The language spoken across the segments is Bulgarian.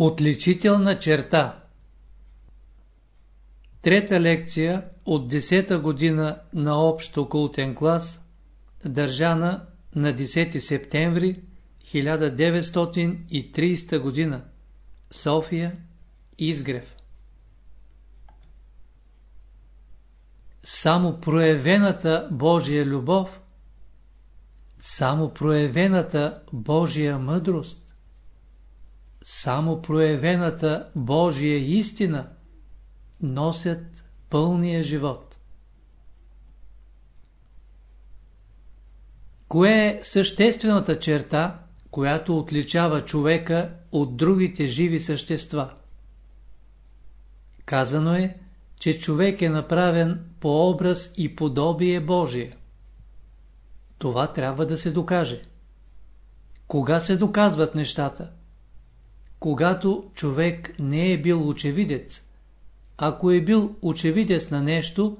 Отличителна черта Трета лекция от 10-та година на общо култен клас, държана на 10 септември 1930 година, София, Изгрев. Само проявената Божия любов, само проявената Божия мъдрост, само проявената Божия истина носят пълния живот. Кое е съществената черта, която отличава човека от другите живи същества? Казано е, че човек е направен по образ и подобие Божие. Това трябва да се докаже. Кога се доказват нещата? Когато човек не е бил очевидец. Ако е бил очевидец на нещо,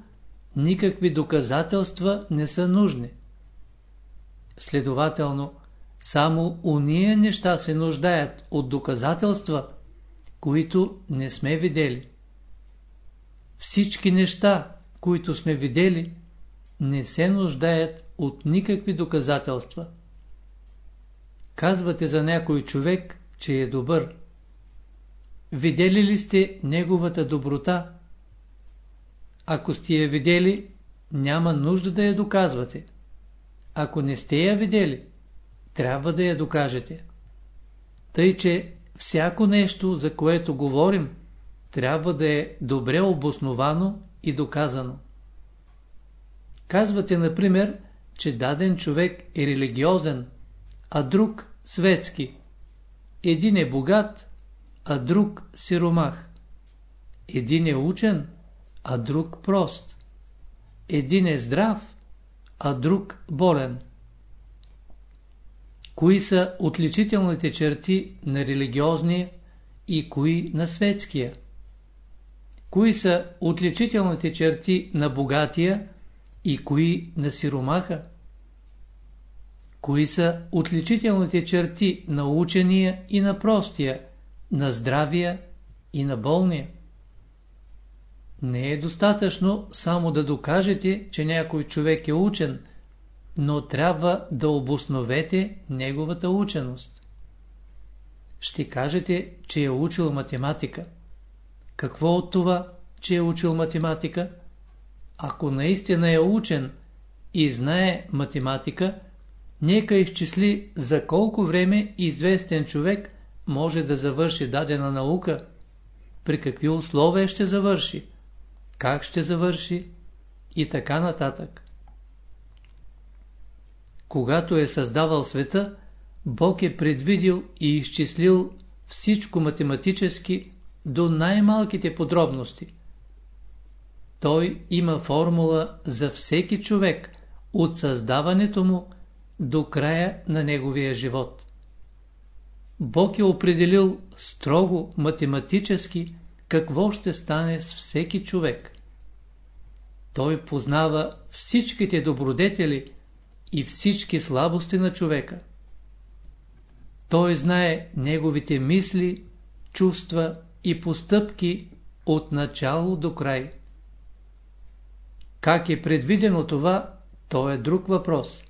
никакви доказателства не са нужни. Следователно, само уния неща се нуждаят от доказателства, които не сме видели. Всички неща, които сме видели, не се нуждаят от никакви доказателства. Казвате за някой човек, че е добър. Видели ли сте неговата доброта? Ако сте я видели, няма нужда да я доказвате. Ако не сте я видели, трябва да я докажете. Тъй, че всяко нещо, за което говорим, трябва да е добре обосновано и доказано. Казвате, например, че даден човек е религиозен, а друг светски. Един е богат, а друг сиромах. Един е учен, а друг прост. Един е здрав, а друг болен. Кои са отличителните черти на религиозния и кои на светския? Кои са отличителните черти на богатия и кои на сиромаха? Кои са отличителните черти на учения и на простия, на здравия и на болния? Не е достатъчно само да докажете, че някой човек е учен, но трябва да обосновете неговата ученост. Ще кажете, че е учил математика. Какво от това, че е учил математика? Ако наистина е учен и знае математика, Нека изчисли за колко време известен човек може да завърши дадена наука, при какви условия ще завърши, как ще завърши и така нататък. Когато е създавал света, Бог е предвидил и изчислил всичко математически до най-малките подробности. Той има формула за всеки човек от създаването му до края на неговия живот. Бог е определил строго математически какво ще стане с всеки човек. Той познава всичките добродетели и всички слабости на човека. Той знае неговите мисли, чувства и постъпки от начало до край. Как е предвидено това, то е друг въпрос.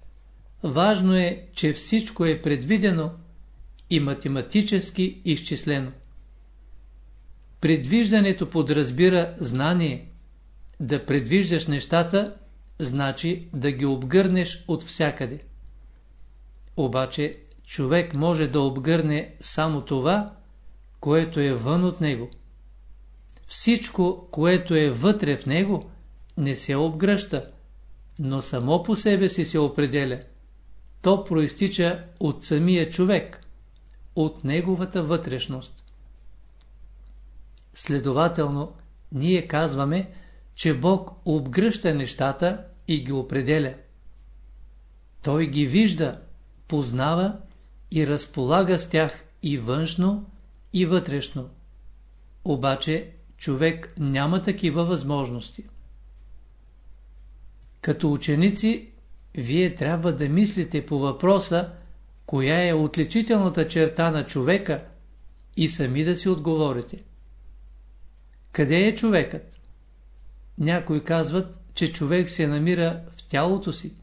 Важно е, че всичко е предвидено и математически изчислено. Предвиждането подразбира знание. Да предвиждаш нещата, значи да ги обгърнеш от всякъде. Обаче човек може да обгърне само това, което е вън от него. Всичко, което е вътре в него, не се обгръща, но само по себе си се определя то проистича от самия човек, от неговата вътрешност. Следователно, ние казваме, че Бог обгръща нещата и ги определя. Той ги вижда, познава и разполага с тях и външно, и вътрешно. Обаче човек няма такива възможности. Като ученици вие трябва да мислите по въпроса, коя е отличителната черта на човека и сами да си отговорите. Къде е човекът? Някои казват, че човек се намира в тялото си.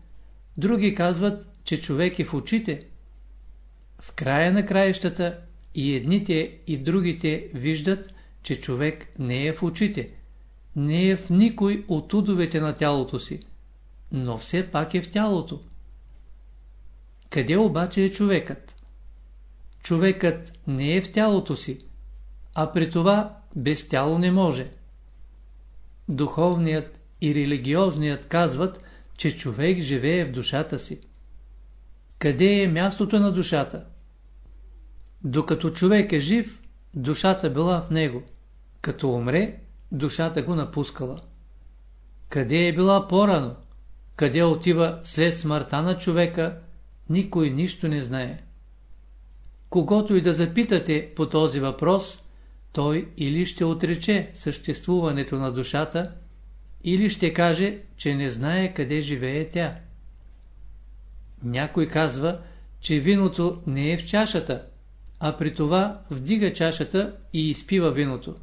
Други казват, че човек е в очите. В края на краищата и едните и другите виждат, че човек не е в очите, не е в никой от удовете на тялото си, но все пак е в тялото. Къде обаче е човекът? Човекът не е в тялото си, а при това без тяло не може. Духовният и религиозният казват, че човек живее в душата си. Къде е мястото на душата? Докато човек е жив, душата била в него. Като умре, душата го напускала. Къде е била по-рано? Къде отива след смъртта на човека, никой нищо не знае. Когато и да запитате по този въпрос, той или ще отрече съществуването на душата, или ще каже, че не знае къде живее тя. Някой казва, че виното не е в чашата, а при това вдига чашата и изпива виното.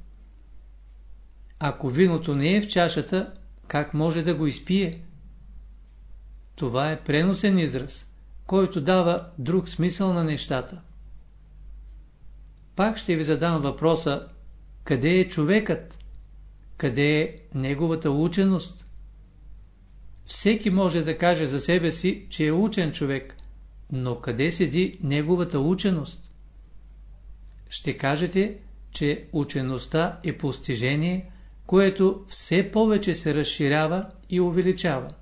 Ако виното не е в чашата, как може да го изпие? Това е преносен израз, който дава друг смисъл на нещата. Пак ще ви задам въпроса, къде е човекът? Къде е неговата ученост? Всеки може да каже за себе си, че е учен човек, но къде седи неговата ученост? Ще кажете, че учеността е постижение, което все повече се разширява и увеличава.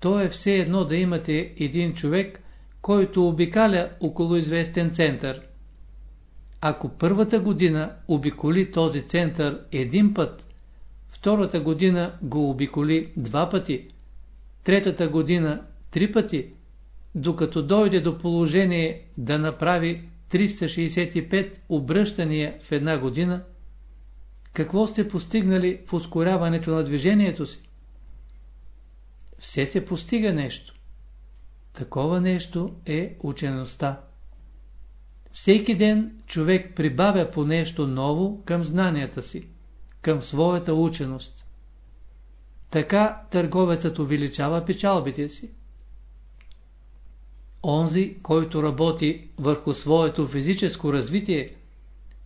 То е все едно да имате един човек, който обикаля около известен център. Ако първата година обиколи този център един път, втората година го обиколи два пъти, третата година три пъти, докато дойде до положение да направи 365 обръщания в една година, какво сте постигнали в ускоряването на движението си? Все се постига нещо. Такова нещо е учеността. Всеки ден човек прибавя по нещо ново към знанията си, към своята ученост. Така търговецът увеличава печалбите си. Онзи, който работи върху своето физическо развитие,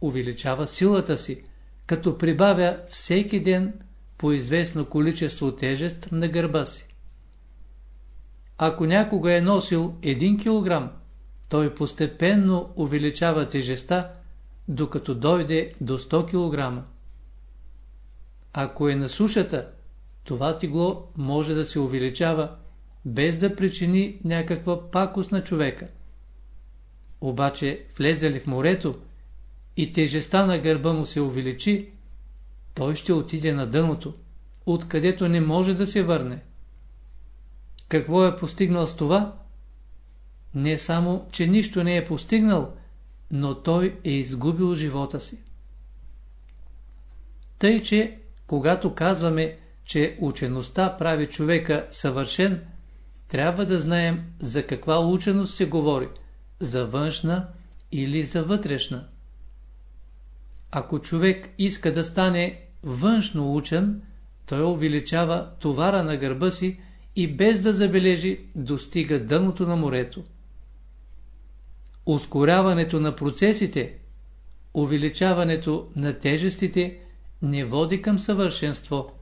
увеличава силата си, като прибавя всеки ден по известно количество тежест на гърба си. Ако някога е носил 1 кг, той постепенно увеличава тежеста, докато дойде до 100 кг. Ако е на сушата, това тегло може да се увеличава, без да причини някаква пакост на човека. Обаче влезе ли в морето и тежеста на гърба му се увеличи, той ще отиде на дъното, откъдето не може да се върне. Какво е постигнал с това? Не само, че нищо не е постигнал, но той е изгубил живота си. Тъй, че когато казваме, че учеността прави човека съвършен, трябва да знаем за каква ученост се говори, за външна или за вътрешна. Ако човек иска да стане външно учен, той увеличава товара на гърба си и без да забележи достига дъното на морето. Ускоряването на процесите, увеличаването на тежестите не води към съвършенство.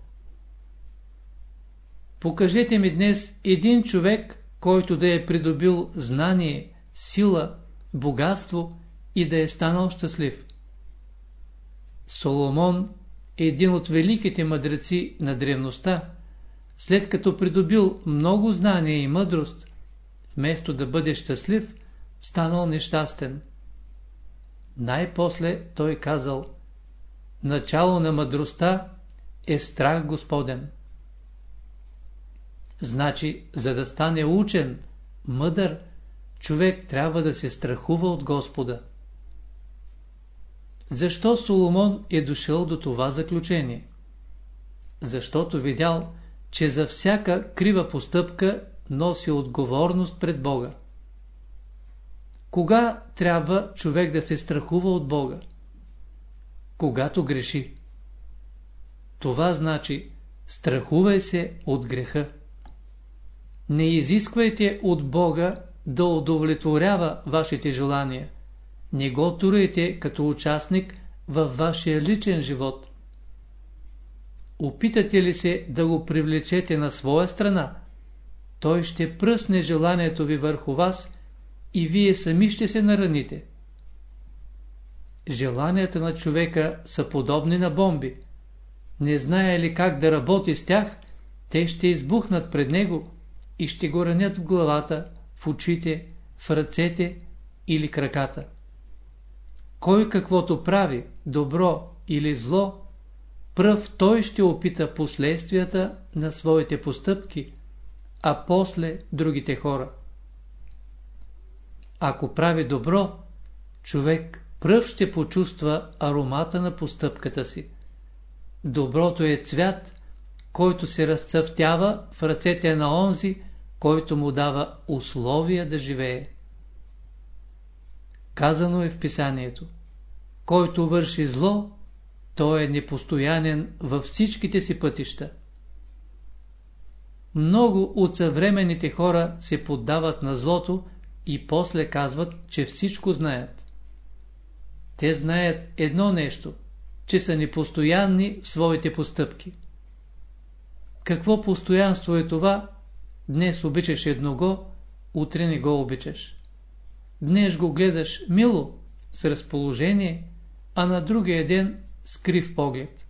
Покажете ми днес един човек, който да е придобил знание, сила, богатство и да е станал щастлив. Соломон е един от великите мъдреци на древността, след като придобил много знание и мъдрост, вместо да бъде щастлив, станал нещастен. Най-после той казал, начало на мъдростта е страх Господен. Значи, за да стане учен, мъдър, човек трябва да се страхува от Господа. Защо Соломон е дошъл до това заключение? Защото видял, че за всяка крива постъпка носи отговорност пред Бога. Кога трябва човек да се страхува от Бога? Когато греши. Това значи страхувай се от греха. Не изисквайте от Бога да удовлетворява вашите желания. Не го турайте като участник във вашия личен живот. Опитате ли се да го привлечете на своя страна, той ще пръсне желанието ви върху вас и вие сами ще се нараните. Желанията на човека са подобни на бомби. Не знае ли как да работи с тях, те ще избухнат пред него и ще го ранят в главата, в очите, в ръцете или краката. Кой каквото прави, добро или зло, пръв той ще опита последствията на своите постъпки, а после другите хора. Ако прави добро, човек пръв ще почувства аромата на постъпката си. Доброто е цвят, който се разцъфтява в ръцете на онзи, който му дава условия да живее. Казано е в писанието. Който върши зло, той е непостоянен във всичките си пътища. Много от съвременните хора се поддават на злото и после казват, че всичко знаят. Те знаят едно нещо, че са непостоянни в своите постъпки. Какво постоянство е това? Днес обичаш едного, утре не го обичаш. Днес го гледаш мило, с разположение, а на другия ден с крив поглед.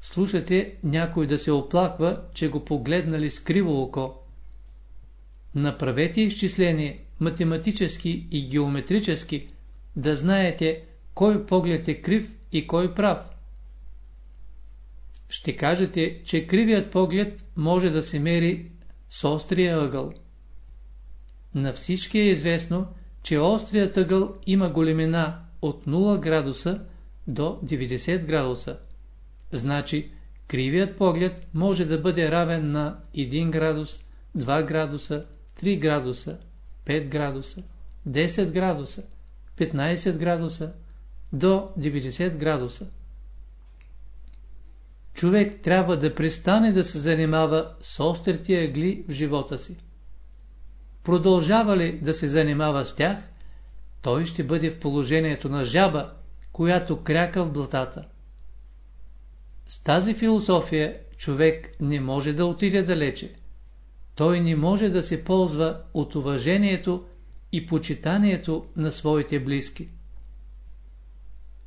Слушате някой да се оплаква, че го погледнали с криво око. Направете изчисление, математически и геометрически, да знаете кой поглед е крив и кой прав. Ще кажете, че кривият поглед може да се мери с острия ъгъл. На всички е известно, че острият ъгъл има големина от 0 градуса до 90 градуса. Значи, кривият поглед може да бъде равен на 1 градус, 2 градуса, 3 градуса, 5 градуса, 10 градуса, 15 градуса, до 90 градуса. Човек трябва да престане да се занимава с острите ъгли в живота си. Продължава ли да се занимава с тях, той ще бъде в положението на жаба, която кряка в блатата. С тази философия човек не може да отиде далече. Той не може да се ползва от уважението и почитанието на своите близки.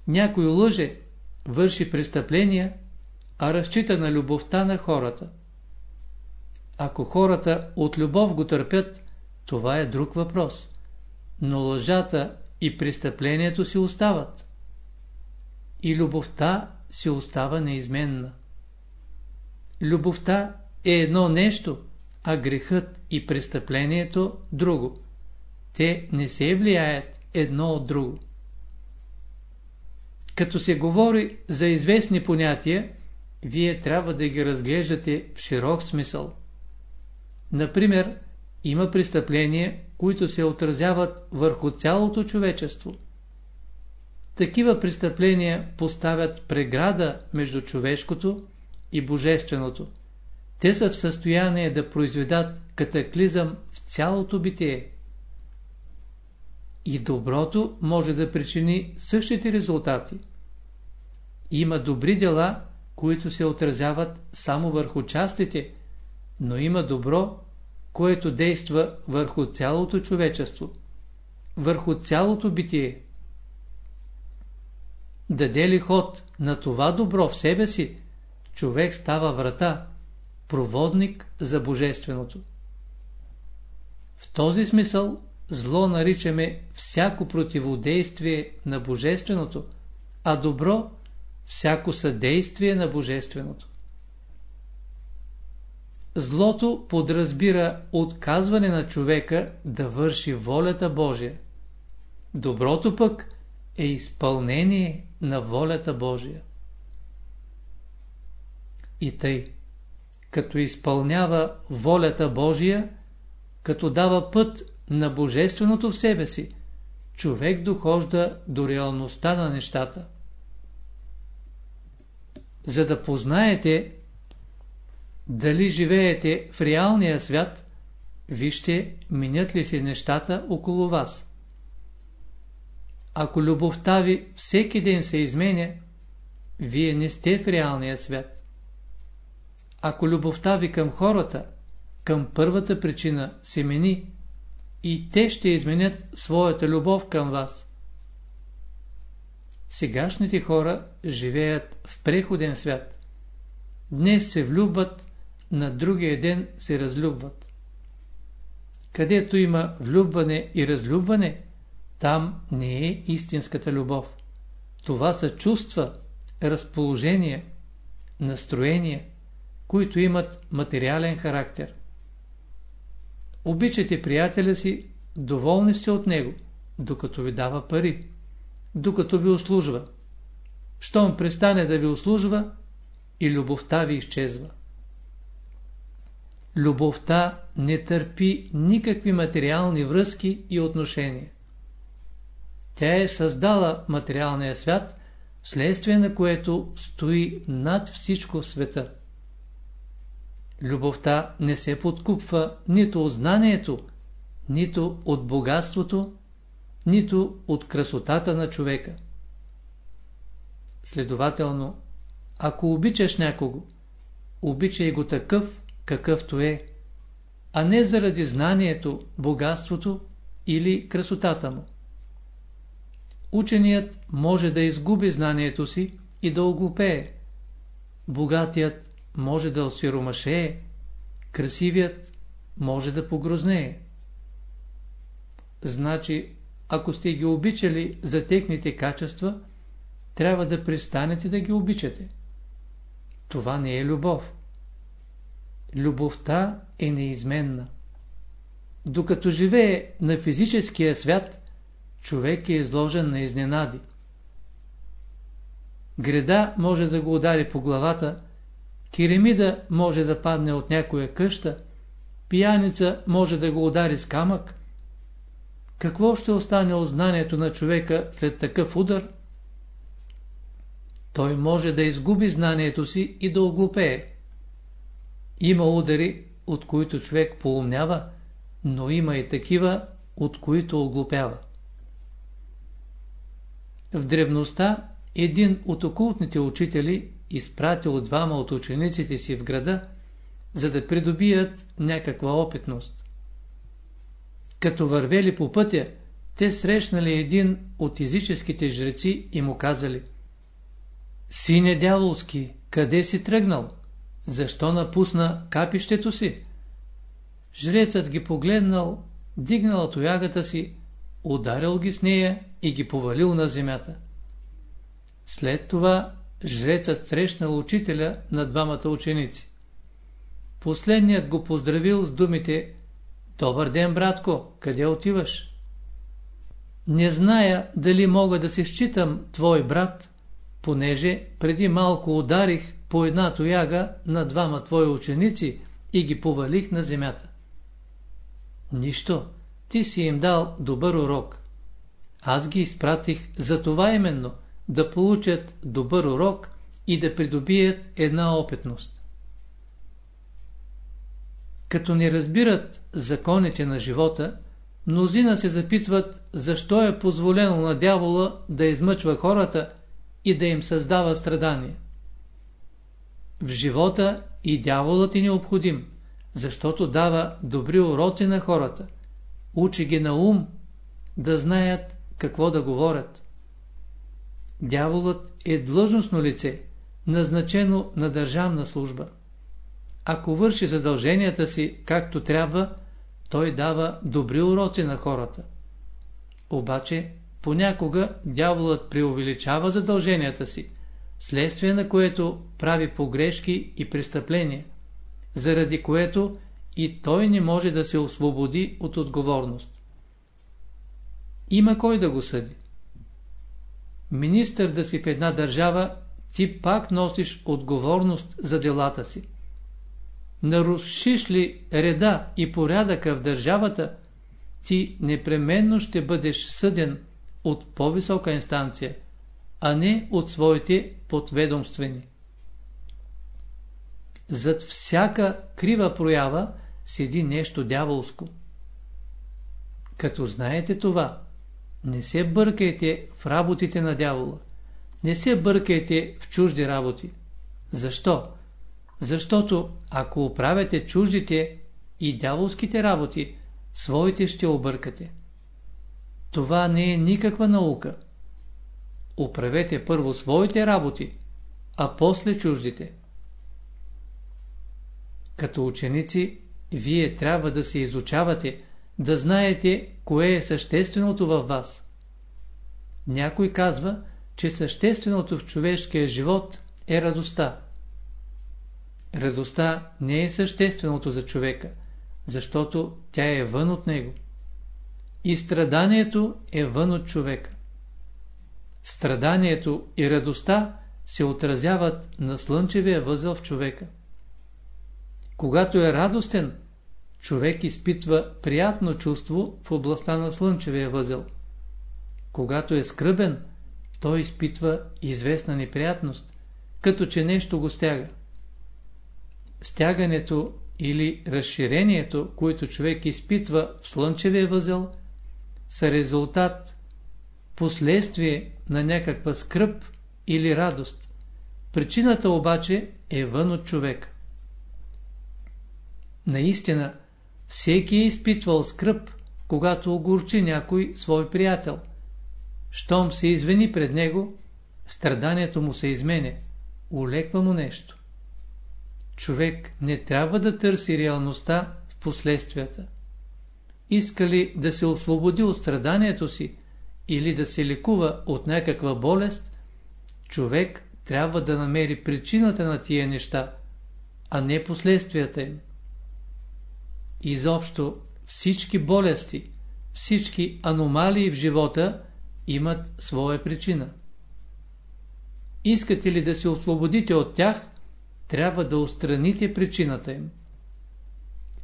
Някой лъже, върши престъпления, а разчита на любовта на хората. Ако хората от любов го търпят, това е друг въпрос. Но лъжата и престъплението си остават. И любовта си остава неизменна. Любовта е едно нещо, а грехът и престъплението – друго. Те не се влияят едно от друго. Като се говори за известни понятия, вие трябва да ги разглеждате в широк смисъл. Например, има престъпления, които се отразяват върху цялото човечество. Такива престъпления поставят преграда между човешкото и божественото. Те са в състояние да произведат катаклизъм в цялото битие. И доброто може да причини същите резултати. Има добри дела, които се отразяват само върху частите, но има добро, което действа върху цялото човечество, върху цялото битие. Даде ли ход на това добро в себе си, човек става врата, проводник за Божественото. В този смисъл зло наричаме всяко противодействие на Божественото, а добро – всяко съдействие на Божественото. Злото подразбира отказване на човека да върши волята Божия. Доброто пък е изпълнение на волята Божия. И тъй, като изпълнява волята Божия, като дава път на Божественото в себе си, човек дохожда до реалността на нещата. За да познаете дали живеете в реалния свят, вижте минят ли се нещата около вас. Ако любовта ви всеки ден се изменя, вие не сте в реалния свят. Ако любовта ви към хората, към първата причина се мени, и те ще изменят своята любов към вас. Сегашните хора живеят в преходен свят. Днес се влюбват, на другия ден се разлюбват. Където има влюбване и разлюбване, там не е истинската любов. Това са чувства, разположения, настроения, които имат материален характер. Обичате приятеля си, доволни сте от него, докато ви дава пари, докато ви услужва. Щом престане да ви услужва, и любовта ви изчезва. Любовта не търпи никакви материални връзки и отношения. Тя е създала материалния свят, вследствие на което стои над всичко в света. Любовта не се подкупва нито от знанието, нито от богатството, нито от красотата на човека. Следователно, ако обичаш някого, обичай го такъв, какъвто е, а не заради знанието, богатството или красотата му. Ученият може да изгуби знанието си и да оглупее. Богатият може да осиромашее, красивият може да погрознее. Значи, ако сте ги обичали за техните качества, трябва да престанете да ги обичате. Това не е любов. Любовта е неизменна. Докато живее на физическия свят, човек е изложен на изненади. Греда може да го удари по главата, Керемида може да падне от някоя къща, пияница може да го удари с камък. Какво ще остане от знанието на човека след такъв удар? Той може да изгуби знанието си и да оглупее. Има удари, от които човек поумнява, но има и такива, от които оглупява. В древността един от окултните учители изпратил двама от учениците си в града, за да придобият някаква опитност. Като вървели по пътя, те срещнали един от езическите жреци и му казали Сине дяволски, къде си тръгнал? Защо напусна капището си? Жрецът ги погледнал, дигнал тоягата си, ударил ги с нея и ги повалил на земята. След това жрецът срещнал учителя на двамата ученици. Последният го поздравил с думите «Добър ден, братко, къде отиваш?» Не зная дали мога да се считам твой брат, понеже преди малко ударих по една тояга на двама твои ученици и ги повалих на земята. Нищо, ти си им дал добър урок. Аз ги изпратих за това именно – да получат добър урок и да придобият една опитност. Като не разбират законите на живота, мнозина се запитват защо е позволено на дявола да измъчва хората и да им създава страдания. В живота и дяволът е необходим, защото дава добри уроци на хората, учи ги на ум, да знаят какво да говорят. Дяволът е длъжностно лице, назначено на държавна служба. Ако върши задълженията си както трябва, той дава добри уроци на хората. Обаче, понякога дяволът преувеличава задълженията си, следствие на което прави погрешки и престъпления, заради което и той не може да се освободи от отговорност. Има кой да го съди министър да си в една държава, ти пак носиш отговорност за делата си. Нарушиш ли реда и порядъка в държавата, ти непременно ще бъдеш съден от по-висока инстанция, а не от своите подведомствени. Зад всяка крива проява седи нещо дяволско. Като знаете това, не се бъркайте в работите на дявола. Не се бъркайте в чужди работи. Защо? Защото ако оправяте чуждите и дяволските работи, своите ще объркате. Това не е никаква наука. Оправете първо своите работи, а после чуждите. Като ученици, вие трябва да се изучавате, да знаете кое е същественото във вас. Някой казва, че същественото в човешкия живот е радостта. Радостта не е същественото за човека, защото тя е вън от него. И страданието е вън от човека. Страданието и радостта се отразяват на слънчевия възел в човека. Когато е радостен, човек изпитва приятно чувство в областта на слънчевия възел. Когато е скръбен, той изпитва известна неприятност, като че нещо го стяга. Стягането или разширението, което човек изпитва в слънчевия възел, са резултат, последствие на някаква скръп или радост. Причината обаче е вън от човека. Наистина, всеки е изпитвал скръп, когато огорчи някой свой приятел. Щом се извини пред него, страданието му се измене, улеква му нещо. Човек не трябва да търси реалността в последствията. Иска ли да се освободи от страданието си или да се лекува от някаква болест, човек трябва да намери причината на тия неща, а не последствията им. Изобщо всички болести, всички аномалии в живота имат своя причина. Искате ли да се освободите от тях, трябва да устраните причината им.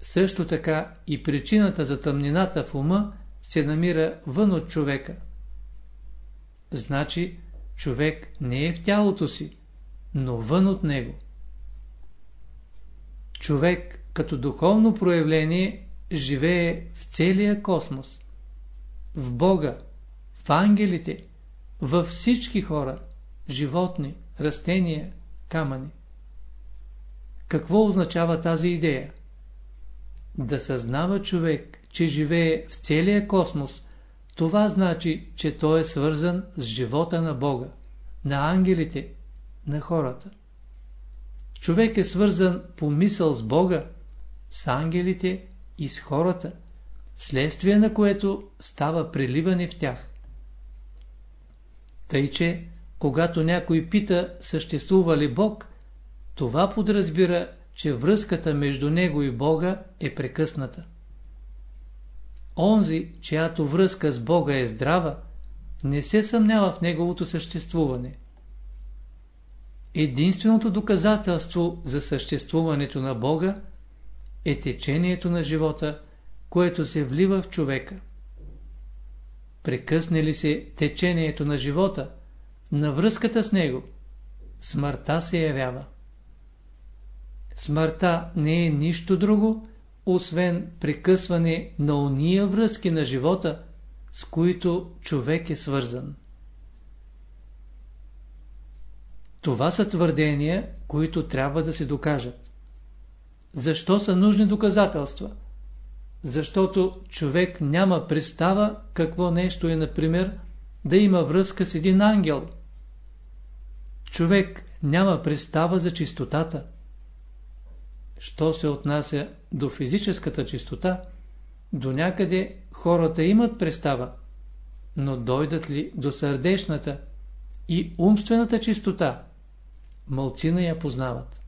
Също така и причината за тъмнината в ума се намира вън от човека. Значи, човек не е в тялото си, но вън от него. Човек като духовно проявление живее в целия космос. В Бога, в ангелите, във всички хора, животни, растения, камъни. Какво означава тази идея? Да съзнава човек, че живее в целия космос, това значи, че той е свързан с живота на Бога, на ангелите, на хората. Човек е свързан по мисъл с Бога, с ангелите и с хората, вследствие на което става преливане в тях. Тъй, че когато някой пита съществува ли Бог, това подразбира, че връзката между него и Бога е прекъсната. Онзи, чиято връзка с Бога е здрава, не се съмнява в неговото съществуване. Единственото доказателство за съществуването на Бога е течението на живота, което се влива в човека. Прекъсне ли се течението на живота, на връзката с него, смъртта се явява. Смъртта не е нищо друго, освен прекъсване на ония връзки на живота, с които човек е свързан. Това са твърдения, които трябва да се докажат. Защо са нужни доказателства? Защото човек няма представа какво нещо е, например, да има връзка с един ангел. Човек няма представа за чистотата. Що се отнася до физическата чистота, до някъде хората имат представа, но дойдат ли до сърдечната и умствената чистота, мълцина я познават.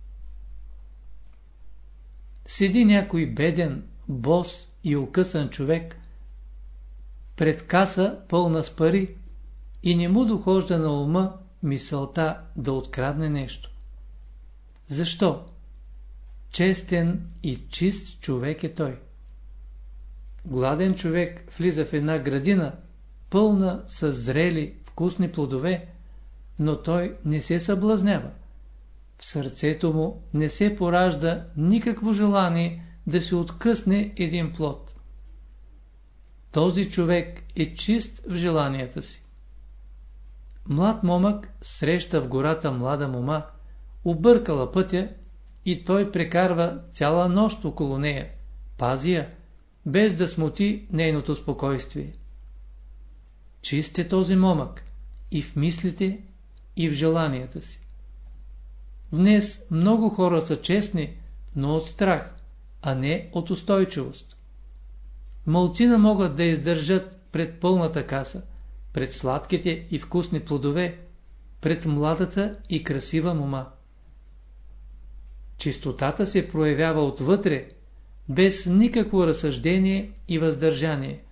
Седи някой беден, бос и окъсан човек пред каса пълна с пари и не му дохожда на ума мисълта да открадне нещо. Защо? Честен и чист човек е той. Гладен човек влиза в една градина, пълна с зрели, вкусни плодове, но той не се съблазнява. В сърцето му не се поражда никакво желание да се откъсне един плод. Този човек е чист в желанията си. Млад момък среща в гората млада мома, объркала пътя и той прекарва цяла нощ около нея, пази я, без да смути нейното спокойствие. Чист е този момък и в мислите, и в желанията си. Днес много хора са честни, но от страх, а не от устойчивост. Малцина могат да издържат пред пълната каса, пред сладките и вкусни плодове, пред младата и красива мома. Чистотата се проявява отвътре, без никакво разсъждение и въздържание.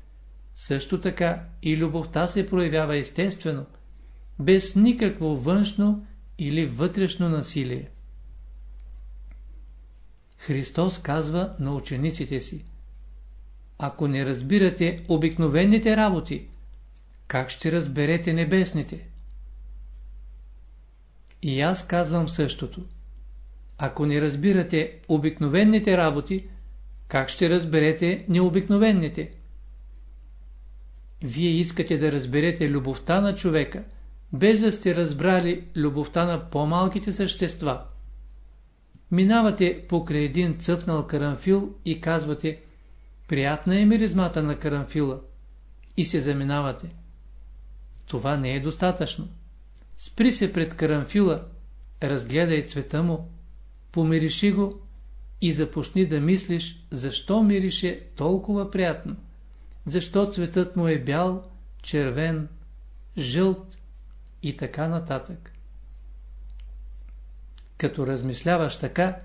Също така и любовта се проявява естествено, без никакво външно или вътрешно насилие. Христос казва на учениците си Ако не разбирате обикновените работи, как ще разберете небесните? И аз казвам същото. Ако не разбирате обикновените работи, как ще разберете необикновените? Вие искате да разберете любовта на човека, без да сте разбрали любовта на по-малките същества. Минавате покрай един цъфнал карамфил и казвате Приятна е миризмата на карамфила и се заминавате. Това не е достатъчно. Спри се пред карамфила, разгледай цвета му, помириши го и започни да мислиш, защо мирише толкова приятно. Защо цветът му е бял, червен, жълт и така нататък. Като размишляваш така,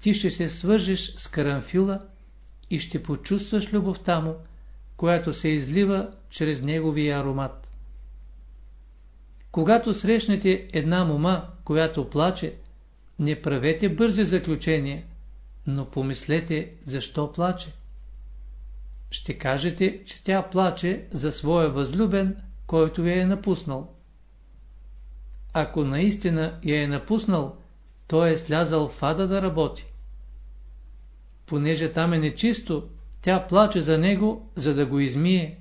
ти ще се свържеш с карамфила и ще почувстваш любовта му, която се излива чрез неговия аромат. Когато срещнете една мома, която плаче, не правете бързи заключения, но помислете защо плаче. Ще кажете, че тя плаче за своя възлюбен, който я е напуснал. Ако наистина я е напуснал, той е слязал в ада да работи. Понеже там е нечисто, тя плаче за него, за да го измие.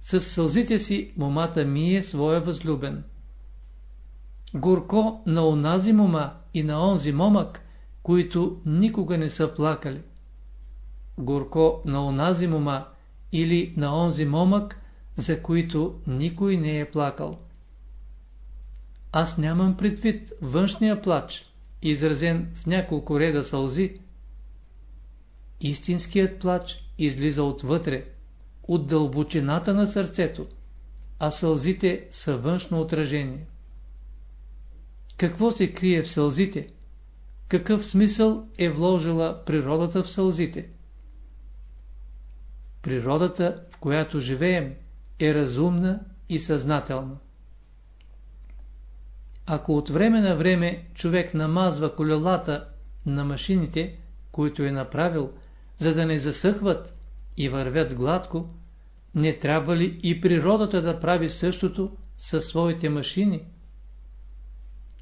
С сълзите си момата мие своя възлюбен. Горко на онази мома и на онзи момък, които никога не са плакали. Горко на онази мома или на онзи момък, за които никой не е плакал. Аз нямам предвид външния плач, изразен в няколко реда сълзи. Истинският плач излиза отвътре, от дълбочината на сърцето, а сълзите са външно отражение. Какво се крие в сълзите? Какъв смисъл е вложила природата в сълзите? Природата, в която живеем, е разумна и съзнателна. Ако от време на време човек намазва колелата на машините, които е направил, за да не засъхват и вървят гладко, не трябва ли и природата да прави същото със своите машини?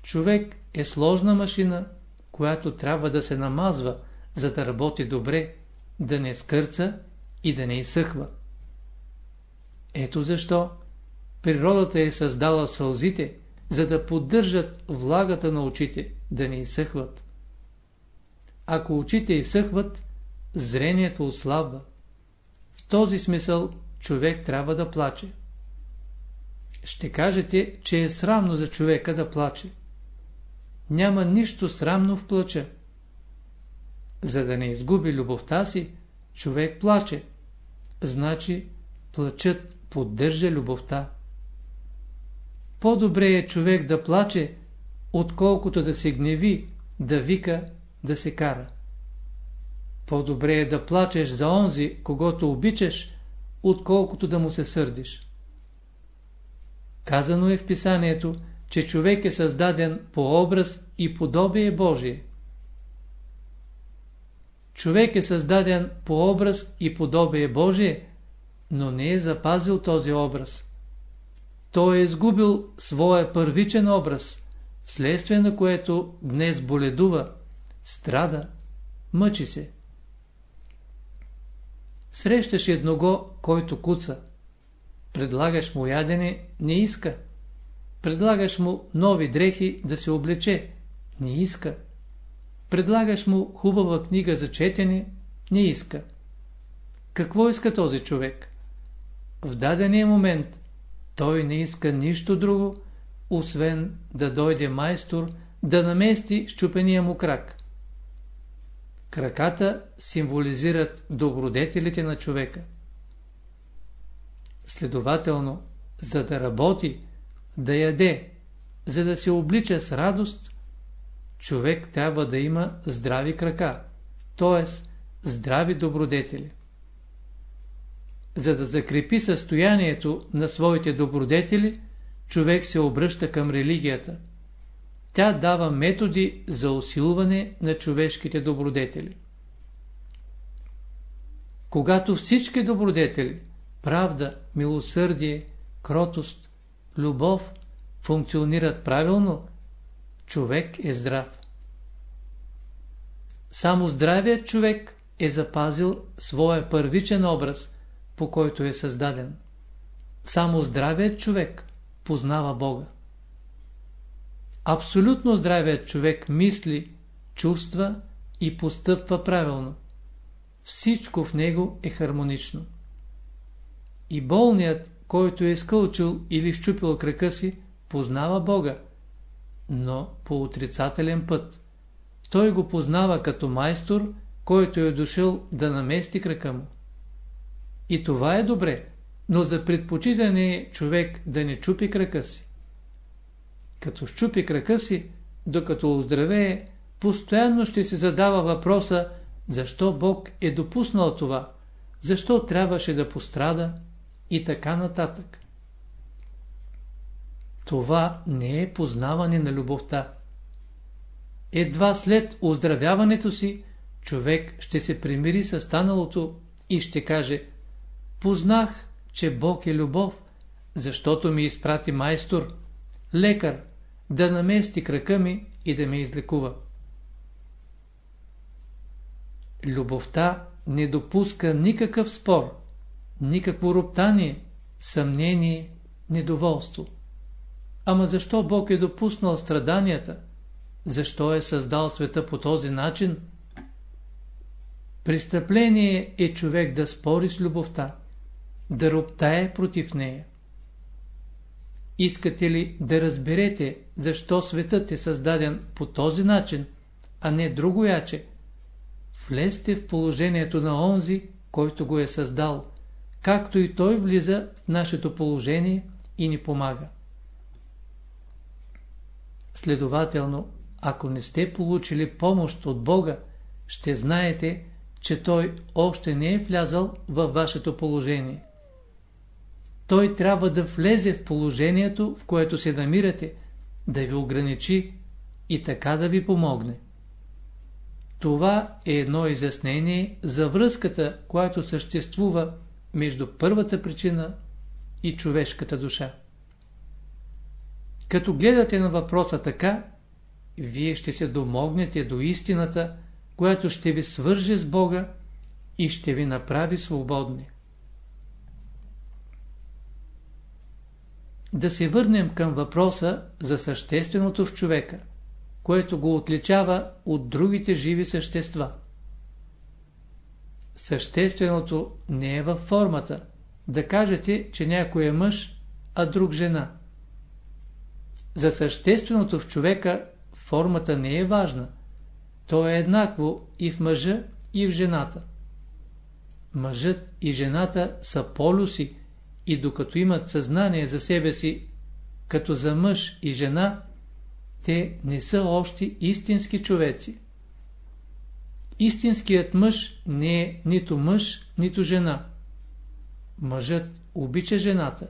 Човек е сложна машина, която трябва да се намазва, за да работи добре, да не скърца и да не изсъхва. Ето защо природата е създала сълзите, за да поддържат влагата на очите, да не изсъхват. Ако очите изсъхват, зрението ослабва. В този смисъл човек трябва да плаче. Ще кажете, че е срамно за човека да плаче. Няма нищо срамно в плача. За да не изгуби любовта си, човек плаче. Значи, плачът поддържа любовта. По-добре е човек да плаче, отколкото да се гневи, да вика, да се кара. По-добре е да плачеш за онзи, когато обичаш, отколкото да му се сърдиш. Казано е в писанието, че човек е създаден по образ и подобие Божие. човек е създаден по образ и подобие Божие, но не е запазил този образ. Той е изгубил своя първичен образ, вследствие на което днес боледува, страда, мъчи се. Срещаш едного, който куца. Предлагаш му ядене, не иска. Предлагаш му нови дрехи да се облече, не иска. Предлагаш му хубава книга за четене, не иска. Какво иска този човек? В дадения момент той не иска нищо друго, освен да дойде майстор да намести щупения му крак. Краката символизират добродетелите на човека. Следователно, за да работи, да яде, за да се облича с радост, човек трябва да има здрави крака, т.е. здрави добродетели. За да закрепи състоянието на своите добродетели, човек се обръща към религията. Тя дава методи за усилване на човешките добродетели. Когато всички добродетели – правда, милосърдие, кротост, любов – функционират правилно, човек е здрав. Само здравият човек е запазил своя първичен образ, по който е създаден. Само здравият човек познава Бога. Абсолютно здравият човек мисли, чувства и постъпва правилно. Всичко в него е хармонично. И болният, който е скълчил или щупил крака си, познава Бога, но по отрицателен път. Той го познава като майстор, който е дошъл да намести крака му. И това е добре, но за предпочитане е човек да не чупи крака си. Като щупи крака си, докато оздравее, постоянно ще се задава въпроса, защо Бог е допуснал това, защо трябваше да пострада и така нататък. Това не е познаване на любовта. Едва след оздравяването си, човек ще се примири с станалото и ще каже Познах, че Бог е любов, защото ми изпрати майстор, лекар, да намести крака ми и да ме излекува. Любовта не допуска никакъв спор, никакво роптание, съмнение, недоволство. Ама защо Бог е допуснал страданията? Защо е създал света по този начин? Престъпление е човек да спори с любовта, да роптае против нея. Искате ли да разберете защо светът е създаден по този начин, а не другояче? Влезте в положението на онзи, който го е създал, както и той влиза в нашето положение и ни помага. Следователно, ако не сте получили помощ от Бога, ще знаете, че Той още не е влязал във вашето положение. Той трябва да влезе в положението, в което се намирате, да ви ограничи и така да ви помогне. Това е едно изяснение за връзката, която съществува между първата причина и човешката душа. Като гледате на въпроса така, вие ще се домогнете до истината, която ще ви свърже с Бога и ще ви направи свободни. Да се върнем към въпроса за същественото в човека, което го отличава от другите живи същества. Същественото не е във формата, да кажете, че някой е мъж, а друг жена. За същественото в човека формата не е важна. То е еднакво и в мъжа, и в жената. Мъжът и жената са полюси и докато имат съзнание за себе си, като за мъж и жена, те не са още истински човеци. Истинският мъж не е нито мъж, нито жена. Мъжът обича жената.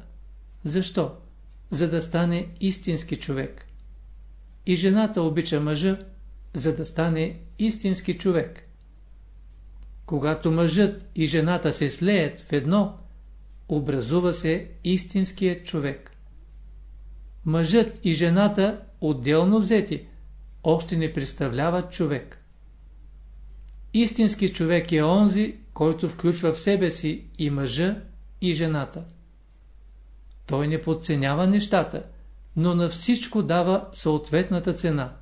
Защо? За да стане истински човек. И жената обича мъжа, за да стане истински човек. Когато мъжът и жената се слеят в едно, образува се истинският човек. Мъжът и жената, отделно взети, още не представляват човек. Истински човек е онзи, който включва в себе си и мъжа, и жената. Той не подценява нещата, но на всичко дава съответната цена.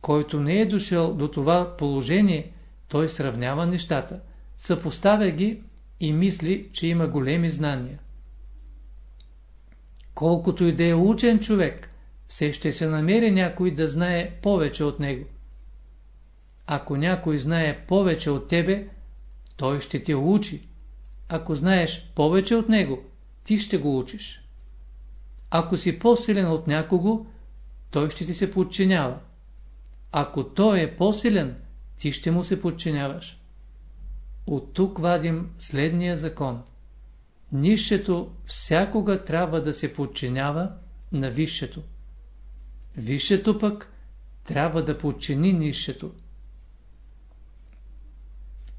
Който не е дошъл до това положение, той сравнява нещата, съпоставя ги и мисли, че има големи знания. Колкото и да е учен човек, все ще се намери някой да знае повече от него. Ако някой знае повече от тебе, той ще те учи. Ако знаеш повече от него, ти ще го учиш. Ако си по-силен от някого, той ще ти се подчинява. Ако той е по-силен, ти ще му се подчиняваш. От тук вадим следния закон. Нишето всякога трябва да се подчинява на висшето. Висшето пък трябва да подчини нишето.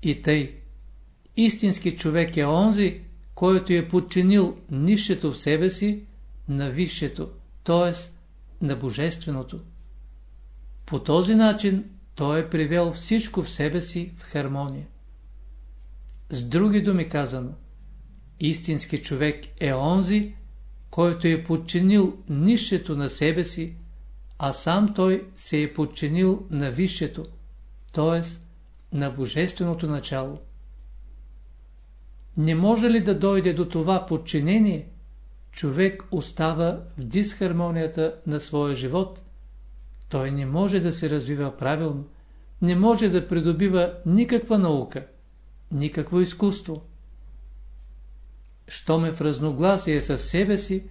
И тъй, истински човек е онзи, който е подчинил нишето в себе си на висшето, т.е. на божественото. По този начин той е привел всичко в себе си в хармония. С други думи казано, истински човек е онзи, който е подчинил нишето на себе си, а сам той се е подчинил на висшето, т.е. на божественото начало. Не може ли да дойде до това подчинение, човек остава в дисхармонията на своя живот, той не може да се развива правилно, не може да придобива никаква наука, никакво изкуство. Щом е в разногласие с себе си,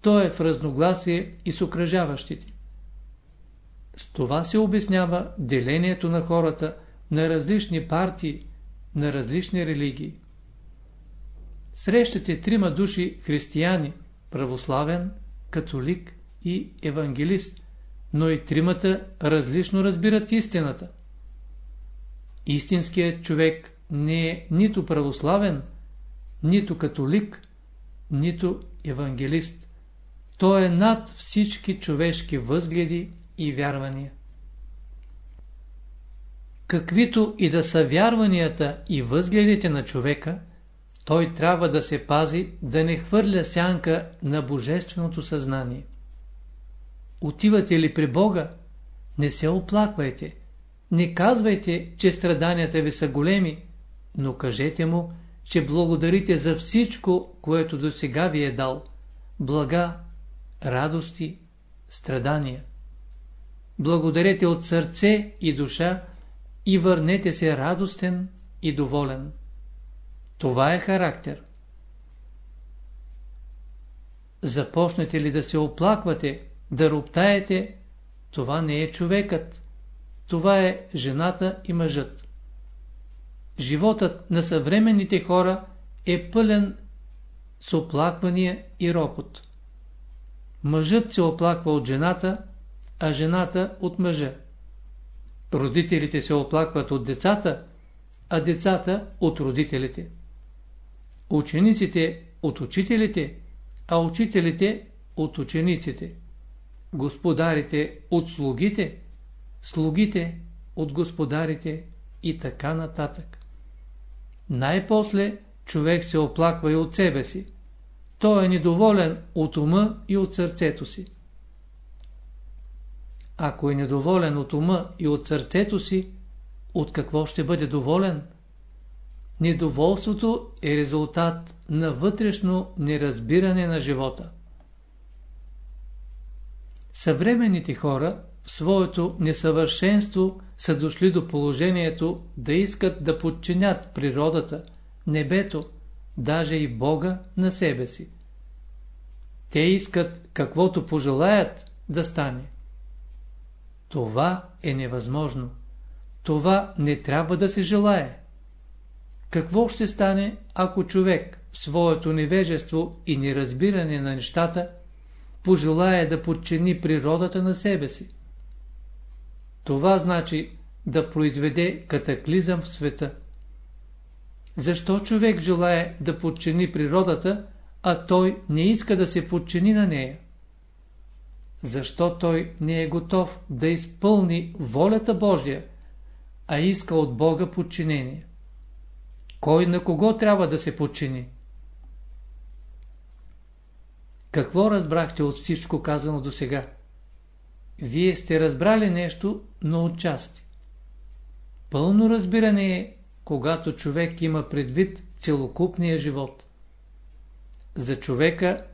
то е в разногласие и с окръжаващите. С това се обяснява делението на хората на различни партии, на различни религии. Срещате трима души християни, православен, католик и евангелист, но и тримата различно разбират истината. Истинският човек не е нито православен, нито католик, нито евангелист. Той е над всички човешки възгледи и вярвания. Каквито и да са вярванията и възгледите на човека, той трябва да се пази да не хвърля сянка на божественото съзнание. Отивате ли при Бога, не се оплаквайте, не казвайте, че страданията ви са големи, но кажете му, че благодарите за всичко, което до сега ви е дал. Блага, радости, страдания. Благодарете от сърце и душа и върнете се радостен и доволен. Това е характер. Започнете ли да се оплаквате, да роптаете, това не е човекът. Това е жената и мъжът. Животът на съвременните хора е пълен с оплаквания и ропот. Мъжът се оплаква от жената, а жената от мъжа. Родителите се оплакват от децата, а децата от родителите. Учениците от учителите, а учителите от учениците. Господарите от слугите, слугите от господарите и така нататък. Най-после човек се оплаква и от себе си. Той е недоволен от ума и от сърцето си. Ако е недоволен от ума и от сърцето си, от какво ще бъде доволен? Недоволството е резултат на вътрешно неразбиране на живота. Съвременните хора в своето несъвършенство са дошли до положението да искат да подчинят природата, небето, даже и Бога на себе си. Те искат каквото пожелаят да стане. Това е невъзможно. Това не трябва да се желае. Какво ще стане, ако човек в своето невежество и неразбиране на нещата пожелая да подчини природата на себе си? Това значи да произведе катаклизъм в света. Защо човек желая да подчини природата, а той не иска да се подчини на нея? Защо той не е готов да изпълни волята Божия, а иска от Бога подчинение? Кой на кого трябва да се подчини? Какво разбрахте от всичко казано до сега? Вие сте разбрали нещо, но отчасти. Пълно разбиране е, когато човек има предвид целокупния живот. За човека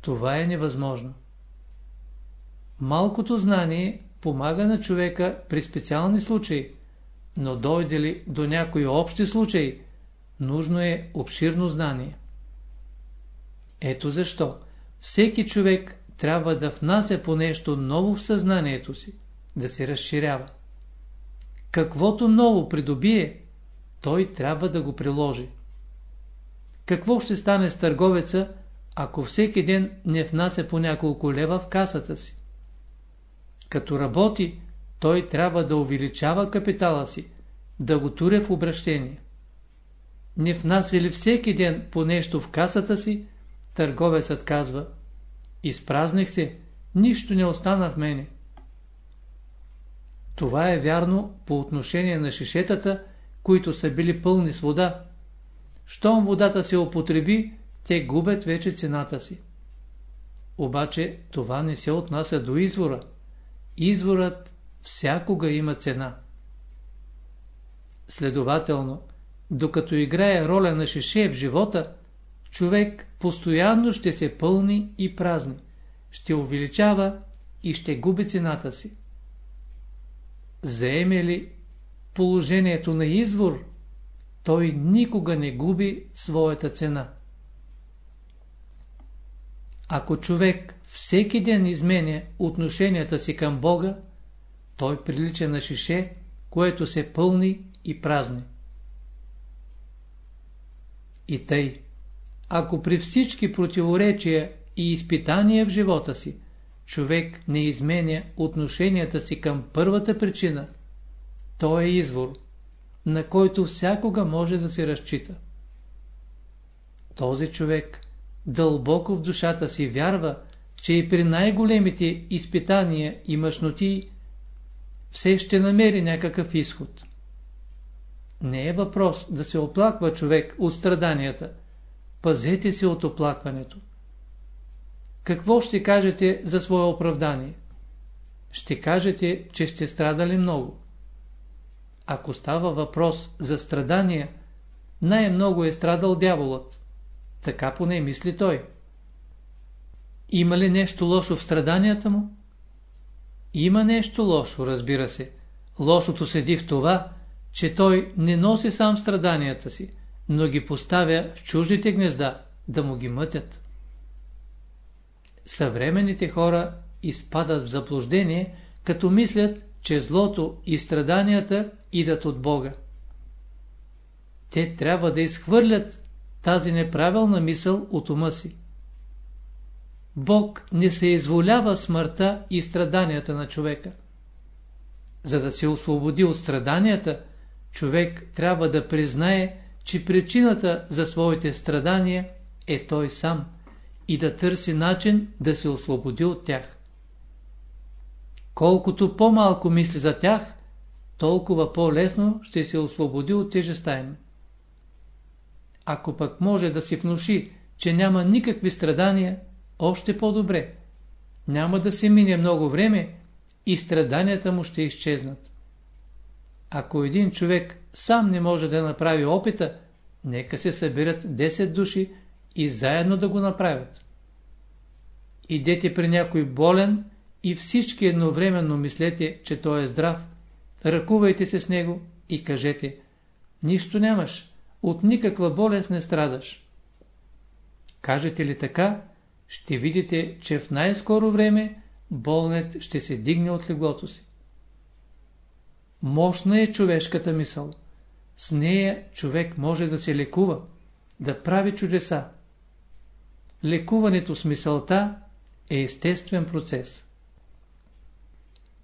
това е невъзможно. Малкото знание помага на човека при специални случаи, но дойде ли до някои общи случаи, нужно е обширно знание. Ето защо всеки човек трябва да внася по нещо ново в съзнанието си, да се разширява. Каквото ново придобие, той трябва да го приложи. Какво ще стане с търговеца, ако всеки ден не внася по няколко лева в касата си? Като работи, той трябва да увеличава капитала си, да го туре в обращение. Не внася ли всеки ден по нещо в касата си, търговецът казва Изпразних се, нищо не остана в мене. Това е вярно по отношение на шишетата, които са били пълни с вода. Щом водата се употреби, те губят вече цената си. Обаче това не се отнася до извора. Изворът всякога има цена. Следователно, докато играе роля на шише в живота, човек постоянно ще се пълни и празни, ще увеличава и ще губи цената си. Заеме ли положението на извор, той никога не губи своята цена. Ако човек всеки ден изменя отношенията си към Бога, той прилича на шише, което се пълни и празни. И тъй, ако при всички противоречия и изпитания в живота си, човек не изменя отношенията си към първата причина, то е извор, на който всякога може да се разчита. Този човек дълбоко в душата си вярва, че и при най-големите изпитания и мъжноти все ще намери някакъв изход. Не е въпрос да се оплаква човек от страданията. Пазете се от оплакването. Какво ще кажете за свое оправдание? Ще кажете, че сте страдали много. Ако става въпрос за страдания, най-много е страдал дяволът. Така поне мисли той. Има ли нещо лошо в страданията му? Има нещо лошо, разбира се. Лошото седи в това, че той не носи сам страданията си, но ги поставя в чуждите гнезда, да му ги мътят. Съвременните хора изпадат в заблуждение, като мислят, че злото и страданията идат от Бога. Те трябва да изхвърлят тази неправилна мисъл от ума си. Бог не се изволява смъртта и страданията на човека. За да се освободи от страданията, човек трябва да признае, че причината за своите страдания е той сам и да търси начин да се освободи от тях. Колкото по-малко мисли за тях, толкова по-лесно ще се освободи от тежеста им. Ако пък може да си внуши, че няма никакви страдания, още по-добре. Няма да се мине много време и страданията му ще изчезнат. Ако един човек сам не може да направи опита, нека се събират 10 души и заедно да го направят. Идете при някой болен и всички едновременно мислете, че той е здрав. Ръкувайте се с него и кажете Нищо нямаш, от никаква болест не страдаш. Кажете ли така, ще видите, че в най-скоро време болнет ще се дигне от леглото си. Мощна е човешката мисъл. С нея човек може да се лекува, да прави чудеса. Лекуването с мисълта е естествен процес.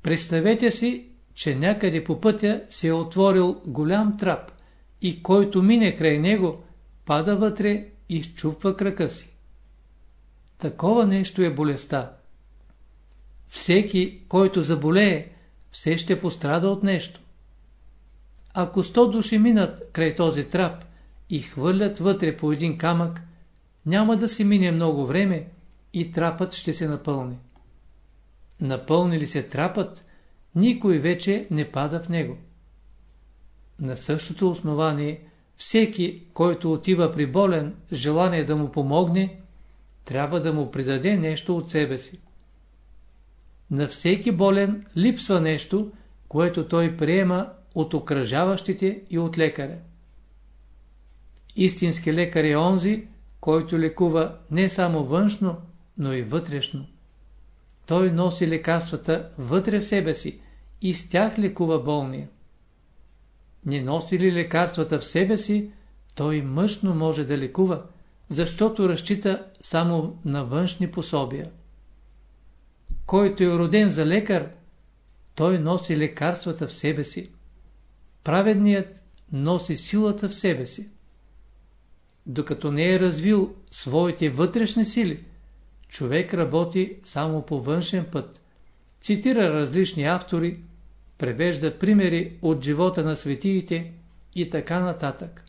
Представете си, че някъде по пътя се е отворил голям трап и който мине край него, пада вътре и щупва крака си. Такова нещо е болестта. Всеки, който заболее, все ще пострада от нещо. Ако сто души минат край този трап и хвърлят вътре по един камък, няма да се мине много време и трапът ще се напълни. Напълни ли се трапът, никой вече не пада в него. На същото основание, всеки, който отива при болен, желание да му помогне, трябва да му придаде нещо от себе си. На всеки болен липсва нещо, което той приема от окръжаващите и от лекаря. Истински лекар е онзи, който лекува не само външно, но и вътрешно. Той носи лекарствата вътре в себе си и с тях лекува болния. Не носи ли лекарствата в себе си, той мъжно може да лекува, защото разчита само на външни пособия. Който е роден за лекар, той носи лекарствата в себе си. Праведният носи силата в себе си. Докато не е развил своите вътрешни сили, човек работи само по външен път, цитира различни автори, превежда примери от живота на светиите и така нататък.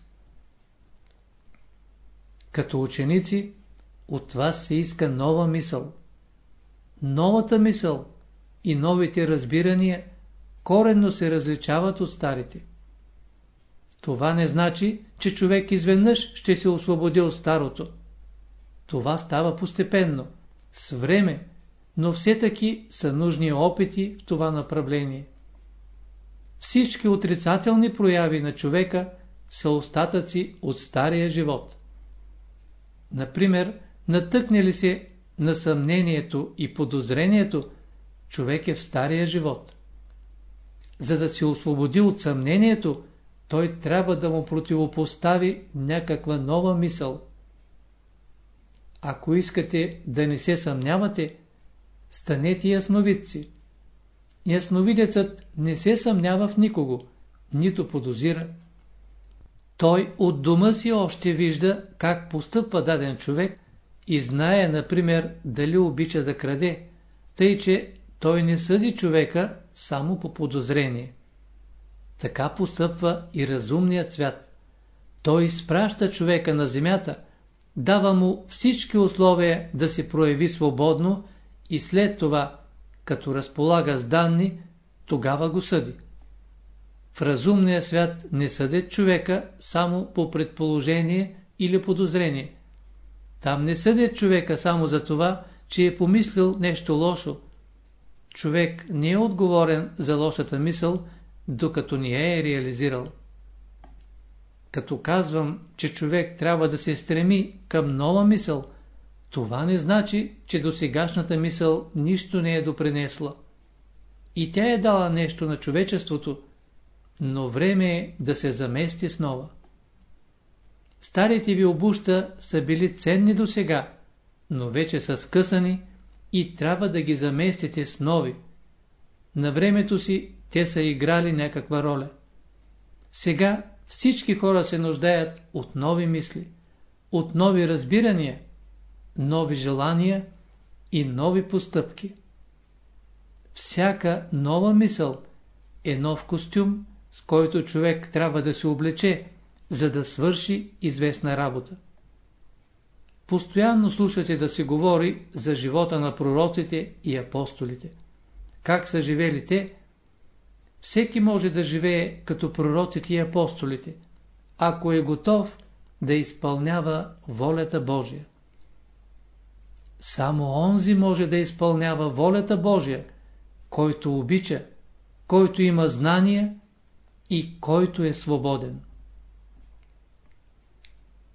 Като ученици, от вас се иска нова мисъл. Новата мисъл и новите разбирания коренно се различават от старите. Това не значи, че човек изведнъж ще се освободи от старото. Това става постепенно, с време, но все таки са нужни опити в това направление. Всички отрицателни прояви на човека са остатъци от стария живот. Например, натъкне ли се на съмнението и подозрението, човек е в стария живот. За да се освободи от съмнението, той трябва да му противопостави някаква нова мисъл. Ако искате да не се съмнявате, станете ясновидци. Ясновидецът не се съмнява в никого, нито подозира. Той от дома си още вижда как постъпва даден човек и знае, например, дали обича да краде, тъй че той не съди човека само по подозрение. Така постъпва и разумният свят. Той изпраща човека на земята, дава му всички условия да се прояви свободно и след това, като разполага с данни, тогава го съди. В разумния свят не съдят човека само по предположение или подозрение. Там не съдят човека само за това, че е помислил нещо лошо. Човек не е отговорен за лошата мисъл, докато не е реализирал. Като казвам, че човек трябва да се стреми към нова мисъл, това не значи, че до сегашната мисъл нищо не е допринесла. И тя е дала нещо на човечеството, но време е да се замести с нова. Старите ви обуща са били ценни до сега, но вече са скъсани и трябва да ги заместите с нови. На времето си те са играли някаква роля. Сега всички хора се нуждаят от нови мисли, от нови разбирания, нови желания и нови постъпки. Всяка нова мисъл е нов костюм, с който човек трябва да се облече, за да свърши известна работа. Постоянно слушате да се говори за живота на пророците и апостолите. Как са живели те? Всеки може да живее като пророците и апостолите, ако е готов да изпълнява волята Божия. Само онзи може да изпълнява волята Божия, който обича, който има знания и който е свободен.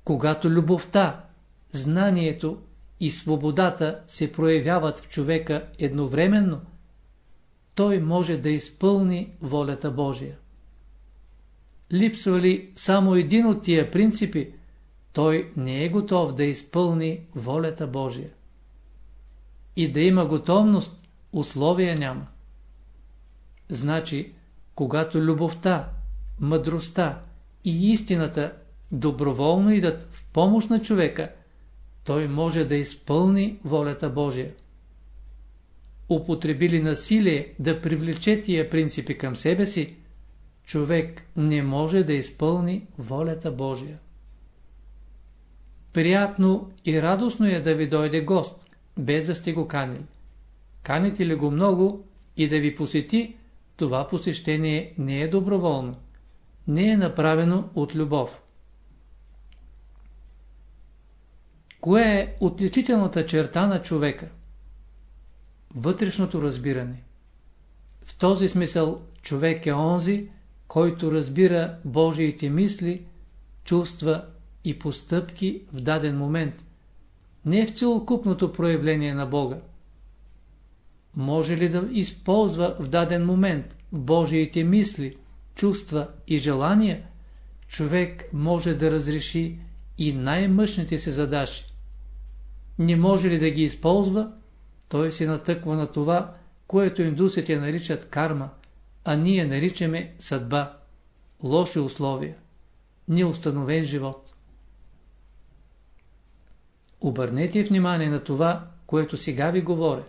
Когато любовта, знанието и свободата се проявяват в човека едновременно, той може да изпълни волята Божия. Липсва ли само един от тия принципи, той не е готов да изпълни волята Божия. И да има готовност, условия няма. Значи, когато любовта, мъдростта и истината доброволно идат в помощ на човека, той може да изпълни волята Божия. Употребили насилие да привлече тия принципи към себе си, човек не може да изпълни волята Божия. Приятно и радостно е да ви дойде гост, без да сте го канили. Каните ли го много и да ви посети, това посещение не е доброволно. Не е направено от любов. Кое е отличителната черта на човека? Вътрешното разбиране. В този смисъл човек е онзи, който разбира Божиите мисли, чувства и постъпки в даден момент, не в целокупното проявление на Бога. Може ли да използва в даден момент Божиите мисли, чувства и желания, човек може да разреши и най-мъчните си задачи. Не може ли да ги използва, той се натъква на това, което индусите наричат карма, а ние наричаме съдба, лоши условия, неустановен живот. Обърнете внимание на това, което сега ви говоря.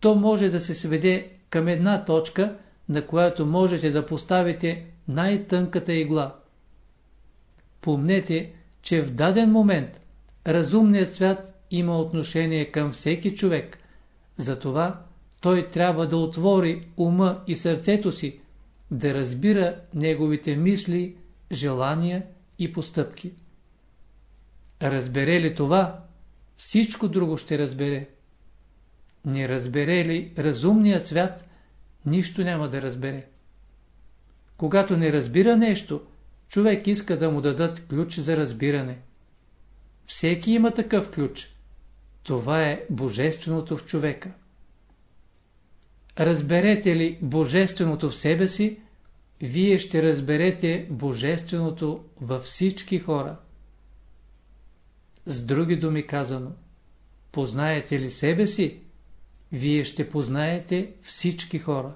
То може да се сведе към една точка, на която можете да поставите най-тънката игла. Помнете, че в даден момент разумният свят има отношение към всеки човек, затова той трябва да отвори ума и сърцето си, да разбира неговите мисли, желания и постъпки. Разбере ли това, всичко друго ще разбере. Не разбере ли разумният свят, нищо няма да разбере. Когато не разбира нещо, човек иска да му дадат ключ за разбиране. Всеки има такъв ключ. Това е божественото в човека. Разберете ли божественото в себе си, вие ще разберете божественото във всички хора. С други думи казано, познаете ли себе си, вие ще познаете всички хора.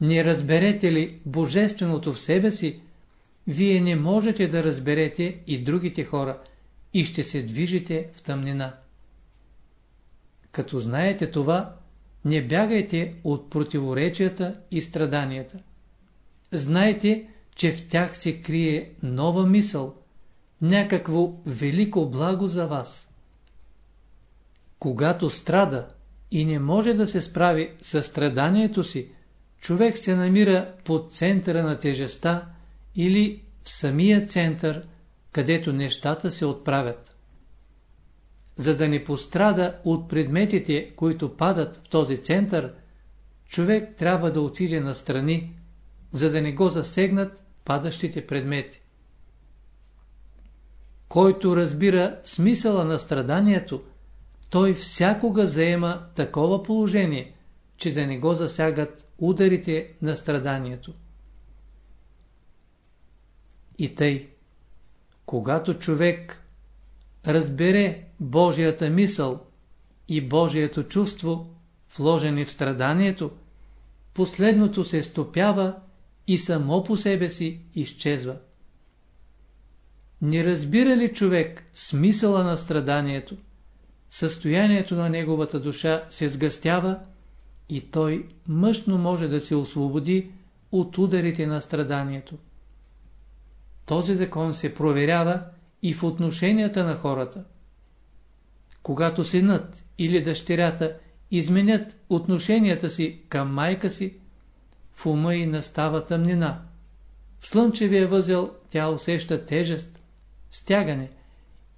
Не разберете ли Божественото в себе си, вие не можете да разберете и другите хора и ще се движите в тъмнина. Като знаете това, не бягайте от противоречията и страданията. Знайте, че в тях се крие нова мисъл, някакво велико благо за вас. Когато страда и не може да се справи с страданието си, човек се намира под центъра на тежеста или в самия център, където нещата се отправят. За да не пострада от предметите, които падат в този център, човек трябва да отиде настрани, за да не го засегнат падащите предмети. Който разбира смисъла на страданието, той всякога заема такова положение, че да не го засягат ударите на страданието. И тъй, когато човек разбере Божията мисъл и Божието чувство, вложени в страданието, последното се стопява и само по себе си изчезва. Не разбира ли човек смисъла на страданието, състоянието на неговата душа се сгъстява и той мъжно може да се освободи от ударите на страданието. Този закон се проверява и в отношенията на хората. Когато синът или дъщерята изменят отношенията си към майка си, в ума й настава тъмнина. В слънчевия възел тя усеща тежест, стягане –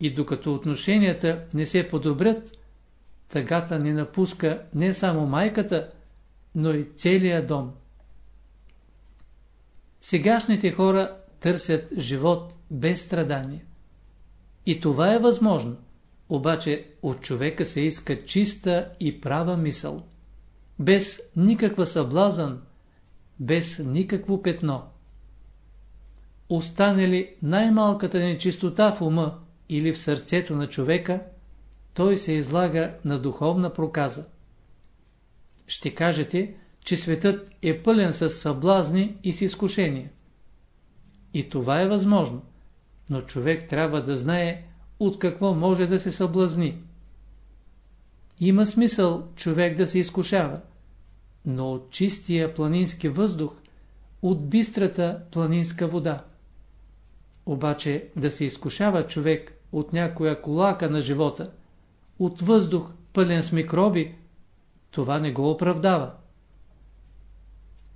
и докато отношенията не се подобрят, тъгата не напуска не само майката, но и целия дом. Сегашните хора търсят живот без страдания. И това е възможно, обаче от човека се иска чиста и права мисъл, без никаква съблазън, без никакво петно. Остане ли най-малката нечистота в ума, или в сърцето на човека, той се излага на духовна проказа. Ще кажете, че светът е пълен с съблазни и с изкушения. И това е възможно, но човек трябва да знае от какво може да се съблазни. Има смисъл човек да се изкушава, но от чистия планински въздух, от бистрата планинска вода. Обаче да се изкушава човек от някоя колака на живота, от въздух пълен с микроби, това не го оправдава.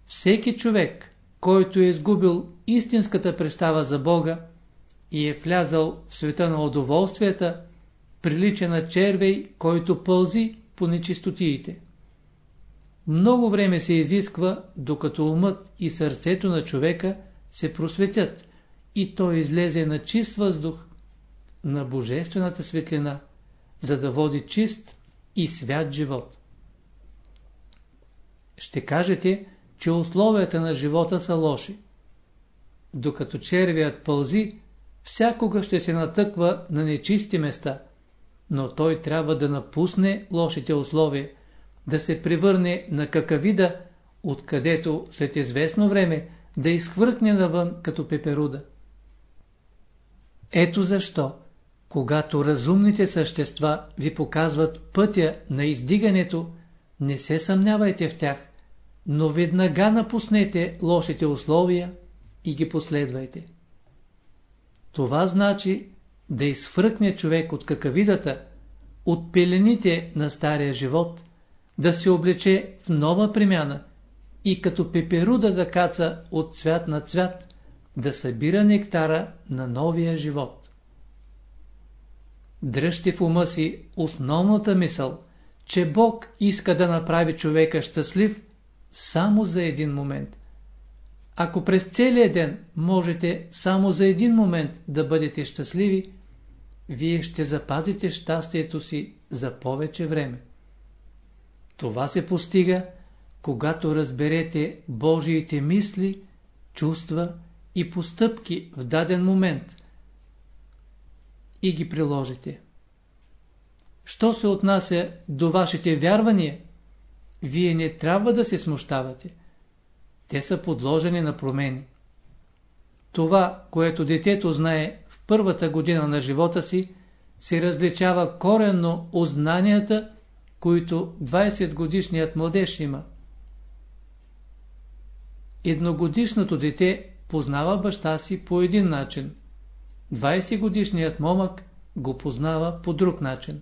Всеки човек, който е изгубил истинската представа за Бога и е влязал в света на удоволствията, прилича на червей, който пълзи по нечистотиите. Много време се изисква, докато умът и сърцето на човека се просветят и той излезе на чист въздух, на божествената светлина, за да води чист и свят живот. Ще кажете, че условията на живота са лоши. Докато червият пълзи, всякога ще се натъква на нечисти места, но той трябва да напусне лошите условия, да се превърне на какавида, откъдето след известно време да изхвъркне навън като пеперуда. Ето защо, когато разумните същества ви показват пътя на издигането, не се съмнявайте в тях, но веднага напуснете лошите условия и ги последвайте. Това значи да изфръкне човек от какавидата, от пелените на стария живот, да се облече в нова премяна и като пеперуда да каца от цвят на цвят, да събира нектара на новия живот. Дръжте в ума си основната мисъл, че Бог иска да направи човека щастлив само за един момент. Ако през целия ден можете само за един момент да бъдете щастливи, вие ще запазите щастието си за повече време. Това се постига, когато разберете Божиите мисли, чувства и постъпки в даден момент и ги приложите. Що се отнася до вашите вярвания, вие не трябва да се смущавате. Те са подложени на промени. Това, което детето знае в първата година на живота си, се различава коренно от знанията, които 20 годишният младеж има. Едногодишното дете познава баща си по един начин. 20 годишният момък го познава по друг начин.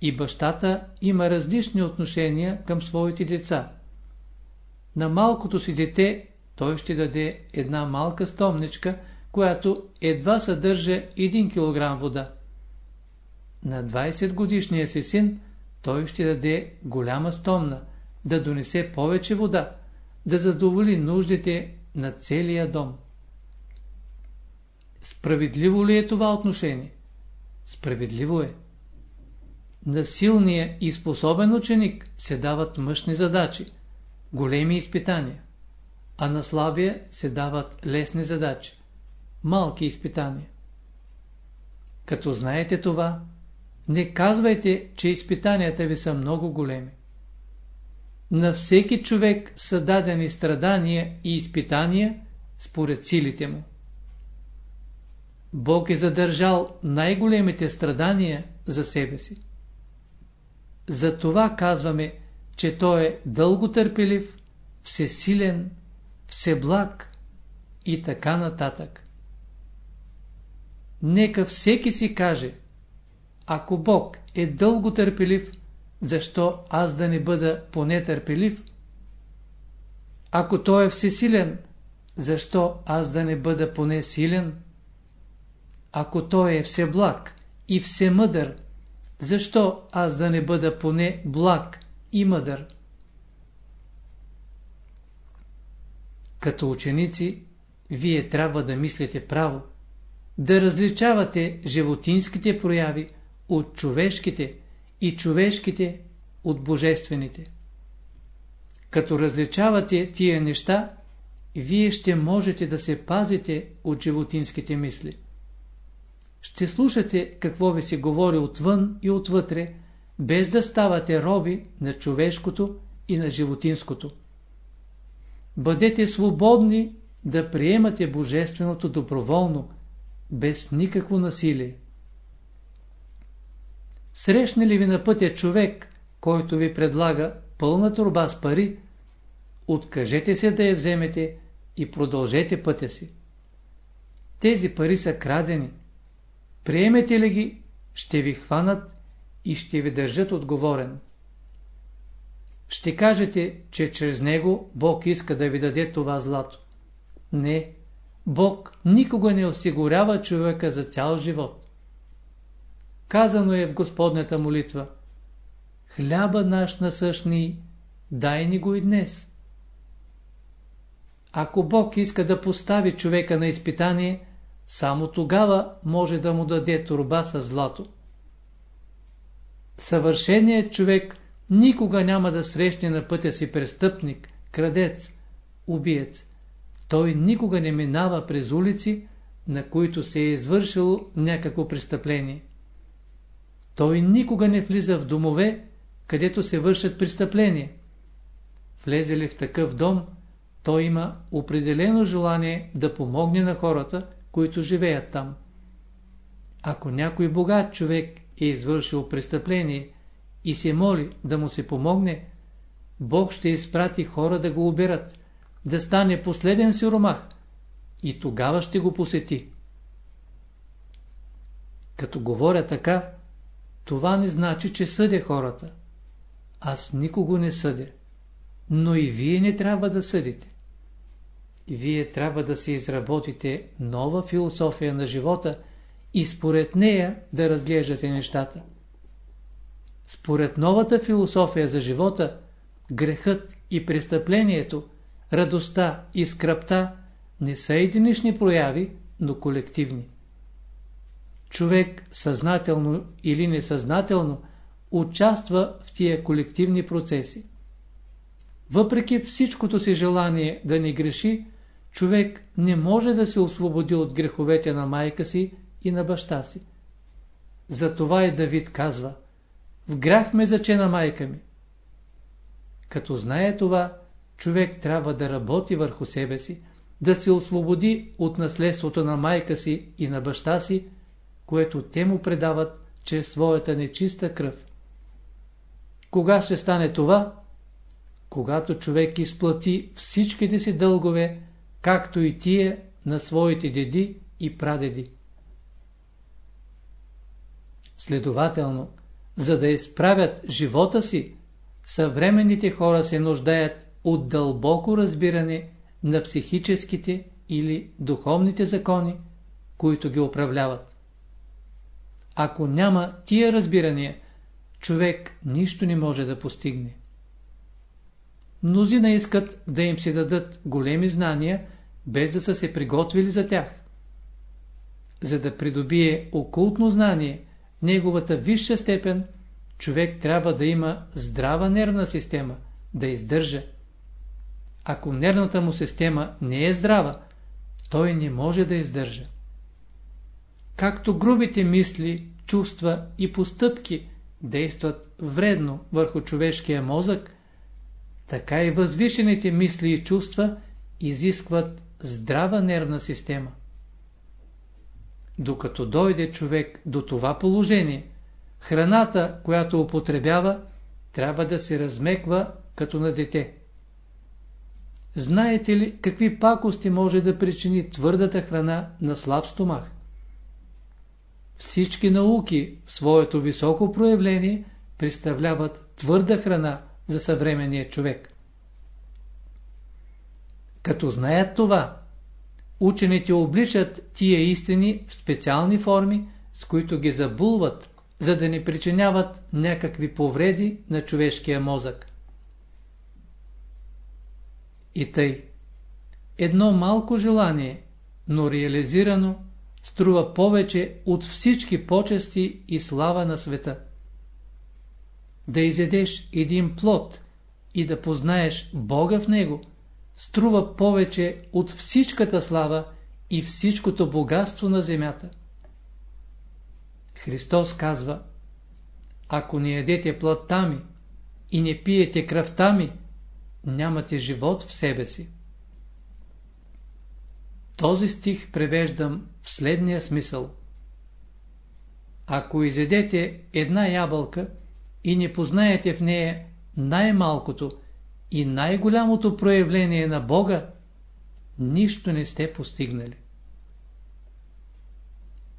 И бащата има различни отношения към своите деца. На малкото си дете той ще даде една малка стомничка, която едва съдържа 1 кг вода. На 20 годишния си син той ще даде голяма стомна, да донесе повече вода, да задоволи нуждите на целия дом. Справедливо ли е това отношение? Справедливо е. На силния и способен ученик се дават мъжни задачи, големи изпитания, а на слабия се дават лесни задачи, малки изпитания. Като знаете това, не казвайте, че изпитанията ви са много големи. На всеки човек са дадени страдания и изпитания според силите му. Бог е задържал най-големите страдания за себе си. За това казваме, че Той е дълготърпелив, всесилен, всеблаг и така нататък. Нека всеки си каже, ако Бог е дълготърпелив, защо аз да не бъда поне търпелив? Ако Той е всесилен, защо аз да не бъда поне силен? Ако Той е всеблаг и всемъдър, защо аз да не бъда поне благ и мъдър? Като ученици, вие трябва да мислите право, да различавате животинските прояви от човешките и човешките от божествените. Като различавате тия неща, вие ще можете да се пазите от животинските мисли. Ще слушате какво ви се говори отвън и отвътре, без да ставате роби на човешкото и на животинското. Бъдете свободни да приемате Божественото доброволно, без никакво насилие. Срещне ли ви на пътя човек, който ви предлага пълна турба с пари, откажете се да я вземете и продължете пътя си. Тези пари са крадени. Приемете ли ги, ще ви хванат и ще ви държат отговорен. Ще кажете, че чрез него Бог иска да ви даде това злато. Не, Бог никога не осигурява човека за цял живот. Казано е в Господнята молитва Хляба наш насъщни, дай ни го и днес. Ако Бог иска да постави човека на изпитание, само тогава може да му даде турба с злато. Съвършеният човек никога няма да срещне на пътя си престъпник, крадец, убиец. Той никога не минава през улици, на които се е извършило някакво престъпление. Той никога не влиза в домове, където се вършат престъпления. Влезе ли в такъв дом, той има определено желание да помогне на хората, които живеят там. Ако някой богат човек е извършил престъпление и се моли да му се помогне, Бог ще изпрати хора да го уберат, да стане последен сиромах и тогава ще го посети. Като говоря така, това не значи, че съдя хората. Аз никого не съдя. Но и вие не трябва да съдите. Вие трябва да се изработите нова философия на живота и според нея да разглеждате нещата. Според новата философия за живота, грехът и престъплението, радостта и скръпта не са единични прояви, но колективни. Човек съзнателно или несъзнателно участва в тия колективни процеси. Въпреки всичкото си желание да не греши, човек не може да се освободи от греховете на майка си и на баща си. Затова и Давид казва В грях ме зачена майка ми. Като знае това, човек трябва да работи върху себе си, да се освободи от наследството на майка си и на баща си, което те му предават чрез своята нечиста кръв. Кога ще стане това? Когато човек изплати всичките си дългове, както и тие на своите деди и прадеди. Следователно, за да изправят живота си, съвременните хора се нуждаят от дълбоко разбиране на психическите или духовните закони, които ги управляват. Ако няма тия разбирания, човек нищо не може да постигне. Мнозина искат да им се дадат големи знания, без да са се приготвили за тях. За да придобие окултно знание, неговата висша степен, човек трябва да има здрава нервна система, да издържа. Ако нервната му система не е здрава, той не може да издържа. Както грубите мисли, чувства и постъпки действат вредно върху човешкия мозък, така и възвишените мисли и чувства изискват здрава нервна система. Докато дойде човек до това положение, храната, която употребява, трябва да се размеква като на дете. Знаете ли какви пакости може да причини твърдата храна на слаб стомах? Всички науки в своето високо проявление представляват твърда храна за съвременния човек. Като знаят това, учените обличат тия истини в специални форми, с които ги забулват, за да не причиняват някакви повреди на човешкия мозък. И тъй. Едно малко желание, но реализирано, струва повече от всички почести и слава на света. Да изедеш един плод и да познаеш Бога в него, струва повече от всичката слава и всичкото богатство на земята. Христос казва, ако не ядете плътта ми, и не пиете кръвта ми, нямате живот в себе си. Този стих превеждам в следния смисъл. Ако изедете една ябълка и не познаете в нея най-малкото и най-голямото проявление на Бога, нищо не сте постигнали.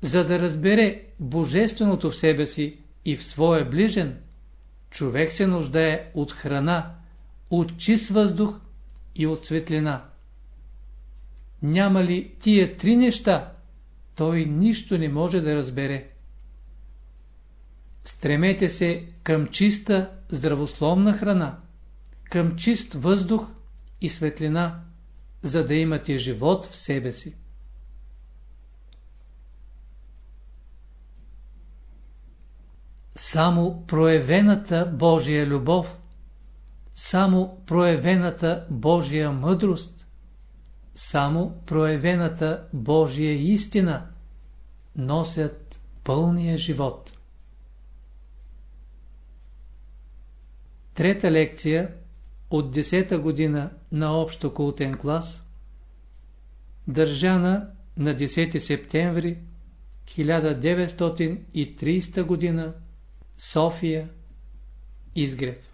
За да разбере Божественото в себе си и в своя ближен, човек се нуждае от храна, от чист въздух и от светлина. Няма ли тия три неща, той нищо не може да разбере. Стремете се към чиста, здравословна храна, към чист въздух и светлина, за да имате живот в себе си. Само проявената Божия любов, само проявената Божия мъдрост, само проявената Божия истина носят пълния живот. Трета лекция от 10-та година на общо култен клас, държана на 10 септември 1930 година, София, Изгрев.